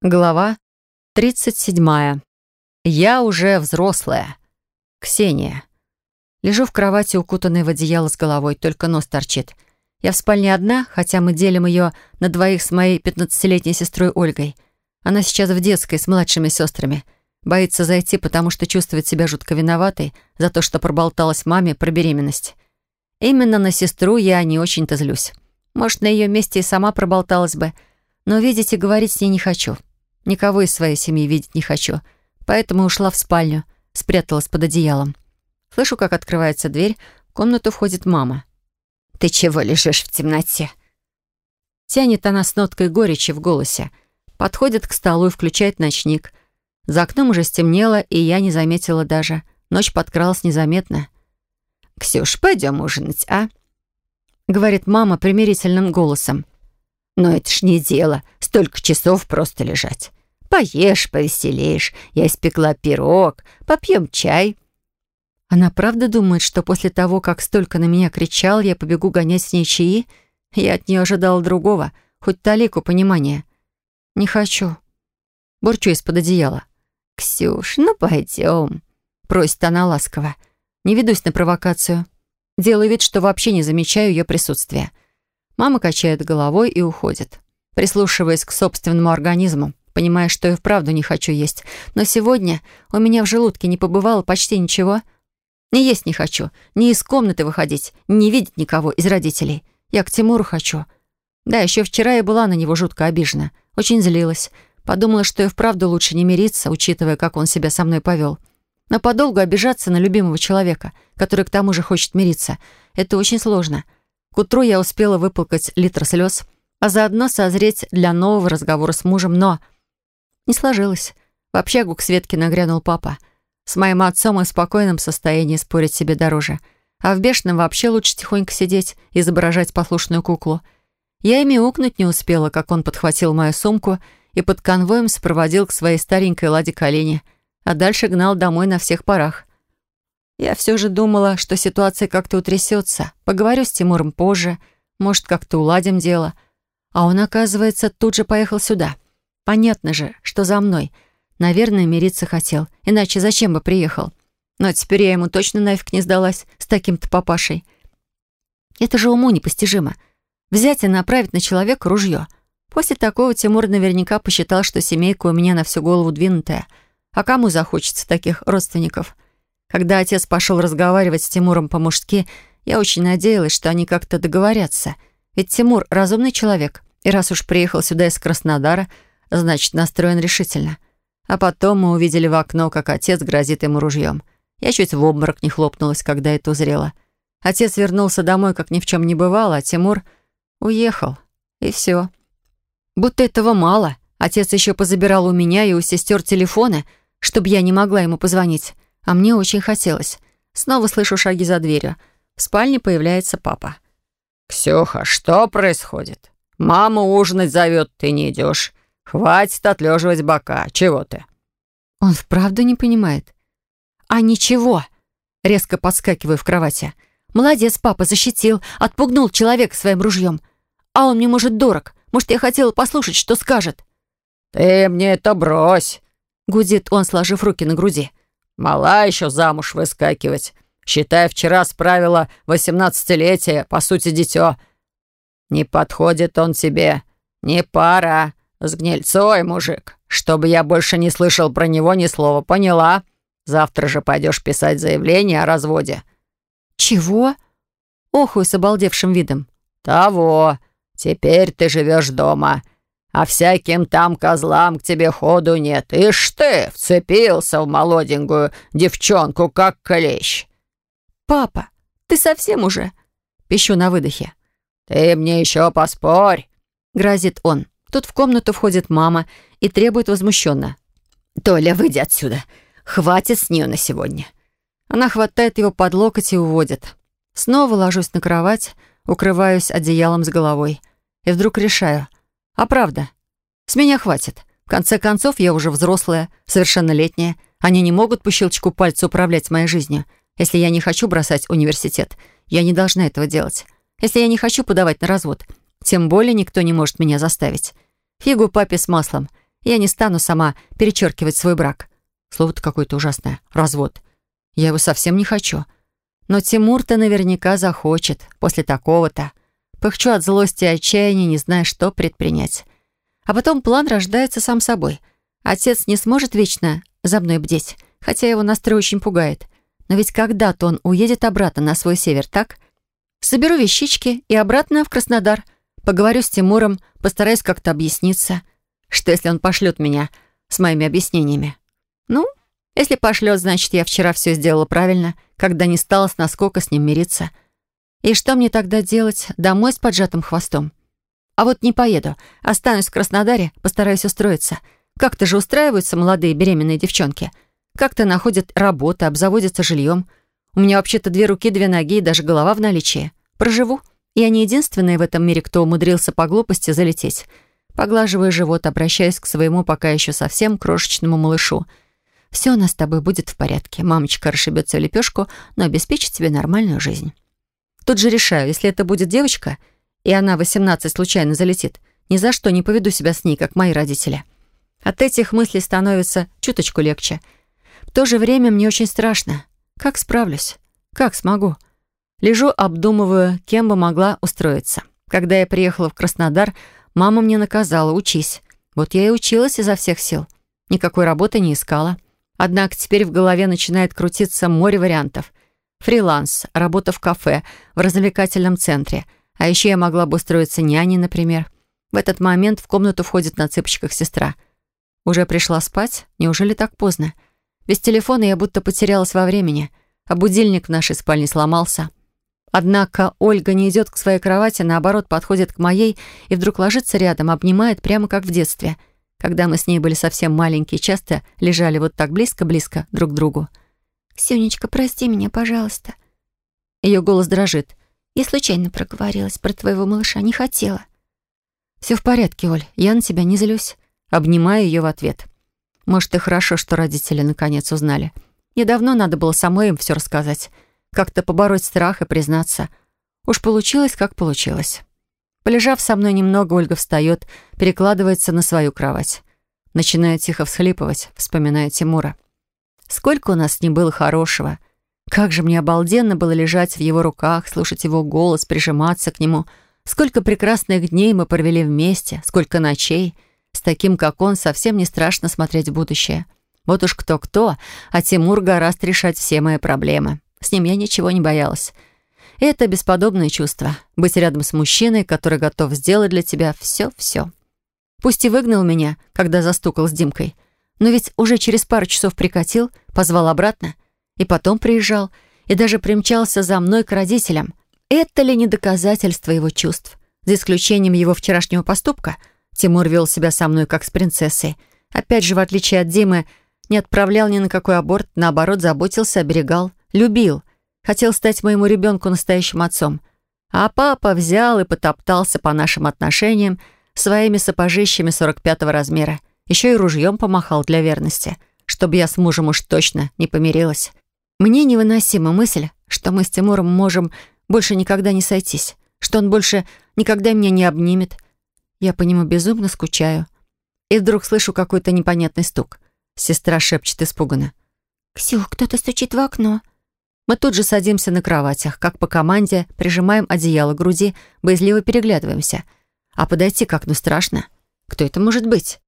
Глава 37. Я уже взрослая. Ксения. Лежу в кровати, укутанной в одеяло с головой, только нос торчит. Я в спальне одна, хотя мы делим ее на двоих с моей 15-летней сестрой Ольгой. Она сейчас в детской с младшими сестрами. Боится зайти, потому что чувствует себя жутко виноватой за то, что проболталась маме про беременность. Именно на сестру я не очень-то злюсь. Может, на ее месте и сама проболталась бы, но видеть и говорить с ней не хочу. Никого из своей семьи видеть не хочу. Поэтому ушла в спальню, спряталась под одеялом. Слышу, как открывается дверь, в комнату входит мама. «Ты чего лежишь в темноте?» Тянет она с ноткой горечи в голосе. Подходит к столу и включает ночник. За окном уже стемнело, и я не заметила даже. Ночь подкралась незаметно. «Ксюш, пойдем ужинать, а?» Говорит мама примирительным голосом. «Но это ж не дело, столько часов просто лежать. Поешь, повеселеешь. Я испекла пирог, попьем чай». Она правда думает, что после того, как столько на меня кричал, я побегу гонять с ней чаи? Я от нее ожидала другого, хоть талику понимания. Не хочу. Бурчу из-под одеяла. «Ксюш, ну пойдем», — просит она ласково. Не ведусь на провокацию. Делаю вид, что вообще не замечаю ее присутствия. Мама качает головой и уходит, прислушиваясь к собственному организму понимая, что и вправду не хочу есть. Но сегодня у меня в желудке не побывало почти ничего. Не есть не хочу, не из комнаты выходить, не видеть никого из родителей. Я к Тимуру хочу. Да, еще вчера я была на него жутко обижена. Очень злилась. Подумала, что и вправду лучше не мириться, учитывая, как он себя со мной повел. Но подолгу обижаться на любимого человека, который к тому же хочет мириться, это очень сложно. К утру я успела выплакать литр слез, а заодно созреть для нового разговора с мужем, но... Не сложилось. В общагу к Светке нагрянул папа. С моим отцом и в спокойном состоянии спорить себе дороже. А в бешеном вообще лучше тихонько сидеть, изображать послушную куклу. Я и мяукнуть не успела, как он подхватил мою сумку и под конвоем сопроводил к своей старенькой ладе колени, а дальше гнал домой на всех парах. Я все же думала, что ситуация как-то утрясется. Поговорю с Тимуром позже, может, как-то уладим дело. А он, оказывается, тут же поехал сюда — Понятно же, что за мной. Наверное, мириться хотел. Иначе зачем бы приехал? Но теперь я ему точно нафиг не сдалась с таким-то папашей. Это же уму непостижимо. Взять и направить на человека ружье. После такого Тимур наверняка посчитал, что семейка у меня на всю голову двинутая. А кому захочется таких родственников? Когда отец пошел разговаривать с Тимуром по-мужски, я очень надеялась, что они как-то договорятся. Ведь Тимур — разумный человек. И раз уж приехал сюда из Краснодара — Значит, настроен решительно. А потом мы увидели в окно, как отец грозит ему ружьем. Я чуть в обморок не хлопнулась, когда это узрела. Отец вернулся домой, как ни в чем не бывало, а Тимур уехал. И все. Будто этого мало. Отец еще позабирал у меня и у сестер телефоны, чтобы я не могла ему позвонить. А мне очень хотелось. Снова слышу шаги за дверью. В спальне появляется папа. «Ксюха, что происходит? Мама ужинать зовет, ты не идешь. «Хватит отлеживать бока. Чего ты?» Он вправду не понимает. «А ничего!» Резко подскакиваю в кровати. «Молодец, папа, защитил, отпугнул человека своим ружьем. А он мне, может, дорог. Может, я хотела послушать, что скажет». «Ты мне это брось!» Гудит он, сложив руки на груди. «Мала еще замуж выскакивать. Считай, вчера справила восемнадцатилетие, по сути, дитё. Не подходит он тебе. Не пара. «С гнильцой, мужик, чтобы я больше не слышал про него ни слова, поняла? Завтра же пойдешь писать заявление о разводе». «Чего?» Охуй с обалдевшим видом. «Того. Теперь ты живешь дома, а всяким там козлам к тебе ходу нет. Ишь ты, вцепился в молоденькую девчонку, как клещ». «Папа, ты совсем уже?» Пищу на выдохе. «Ты мне еще поспорь», — грозит он. Тут в комнату входит мама и требует возмущенно. «Толя, выйди отсюда. Хватит с нее на сегодня». Она хватает его под локоть и уводит. Снова ложусь на кровать, укрываюсь одеялом с головой. И вдруг решаю. А правда, с меня хватит. В конце концов, я уже взрослая, совершеннолетняя. Они не могут по щелчку пальца управлять моей жизнью. Если я не хочу бросать университет, я не должна этого делать. Если я не хочу подавать на развод, тем более никто не может меня заставить. Фигу папе с маслом. Я не стану сама перечеркивать свой брак. Слово-то какое-то ужасное. Развод. Я его совсем не хочу. Но Тимур-то наверняка захочет после такого-то. Пыхчу от злости и отчаяния, не зная, что предпринять. А потом план рождается сам собой. Отец не сможет вечно за мной бдеть, хотя его настрой очень пугает. Но ведь когда-то он уедет обратно на свой север, так? Соберу вещички и обратно в Краснодар. Поговорю с Тимуром, постараюсь как-то объясниться. Что, если он пошлет меня с моими объяснениями? Ну, если пошлет, значит, я вчера все сделала правильно, когда не стала с наскока с ним мириться. И что мне тогда делать? Домой с поджатым хвостом? А вот не поеду. Останусь в Краснодаре, постараюсь устроиться. Как-то же устраиваются молодые беременные девчонки. Как-то находят работу, обзаводятся жильем. У меня вообще-то две руки, две ноги и даже голова в наличии. Проживу. Я не единственная в этом мире, кто умудрился по глупости залететь. Поглаживая живот, обращаясь к своему пока еще совсем крошечному малышу. «Все у нас с тобой будет в порядке. Мамочка расшибется в лепешку, но обеспечит тебе нормальную жизнь». Тут же решаю, если это будет девочка, и она 18 случайно залетит, ни за что не поведу себя с ней, как мои родители. От этих мыслей становится чуточку легче. В то же время мне очень страшно. Как справлюсь? Как смогу? Лежу, обдумываю, кем бы могла устроиться. Когда я приехала в Краснодар, мама мне наказала «учись». Вот я и училась изо всех сил. Никакой работы не искала. Однако теперь в голове начинает крутиться море вариантов. Фриланс, работа в кафе, в развлекательном центре. А еще я могла бы устроиться няней, например. В этот момент в комнату входит на цыпочках сестра. Уже пришла спать? Неужели так поздно? Без телефона я будто потерялась во времени, а будильник в нашей спальне сломался. Однако Ольга не идет к своей кровати, наоборот, подходит к моей и вдруг ложится рядом, обнимает прямо как в детстве, когда мы с ней были совсем маленькие, часто лежали вот так близко-близко друг к другу. «Сюнечка, прости меня, пожалуйста». Ее голос дрожит. «Я случайно проговорилась про твоего малыша, не хотела». «Все в порядке, Оль, я на тебя не злюсь». Обнимаю ее в ответ. Может, и хорошо, что родители наконец узнали. Мне давно надо было самой им все рассказать. Как-то побороть страх и признаться. Уж получилось, как получилось. Полежав со мной немного, Ольга встает, перекладывается на свою кровать. Начинает тихо всхлипывать, вспоминая Тимура. Сколько у нас ним было хорошего. Как же мне обалденно было лежать в его руках, слушать его голос, прижиматься к нему. Сколько прекрасных дней мы провели вместе, сколько ночей — с таким, как он, совсем не страшно смотреть в будущее. Вот уж кто-кто, а Тимур гораст решать все мои проблемы. С ним я ничего не боялась. Это бесподобное чувство — быть рядом с мужчиной, который готов сделать для тебя все-все. Пусть и выгнал меня, когда застукал с Димкой, но ведь уже через пару часов прикатил, позвал обратно, и потом приезжал, и даже примчался за мной к родителям. Это ли не доказательство его чувств? За исключением его вчерашнего поступка — Тимур вел себя со мной как с принцессой. Опять же, в отличие от Димы, не отправлял ни на какой аборт, наоборот, заботился, оберегал, любил. Хотел стать моему ребенку настоящим отцом. А папа взял и потоптался по нашим отношениям своими сапожищами 45-го размера. Еще и ружьем помахал для верности, чтобы я с мужем уж точно не помирилась. Мне невыносима мысль, что мы с Тимуром можем больше никогда не сойтись, что он больше никогда меня не обнимет, я по нему безумно скучаю. И вдруг слышу какой-то непонятный стук. Сестра шепчет испуганно. «Ксюх, кто-то стучит в окно». Мы тут же садимся на кроватях, как по команде, прижимаем одеяло к груди, боязливо переглядываемся. А подойти к окну страшно. Кто это может быть?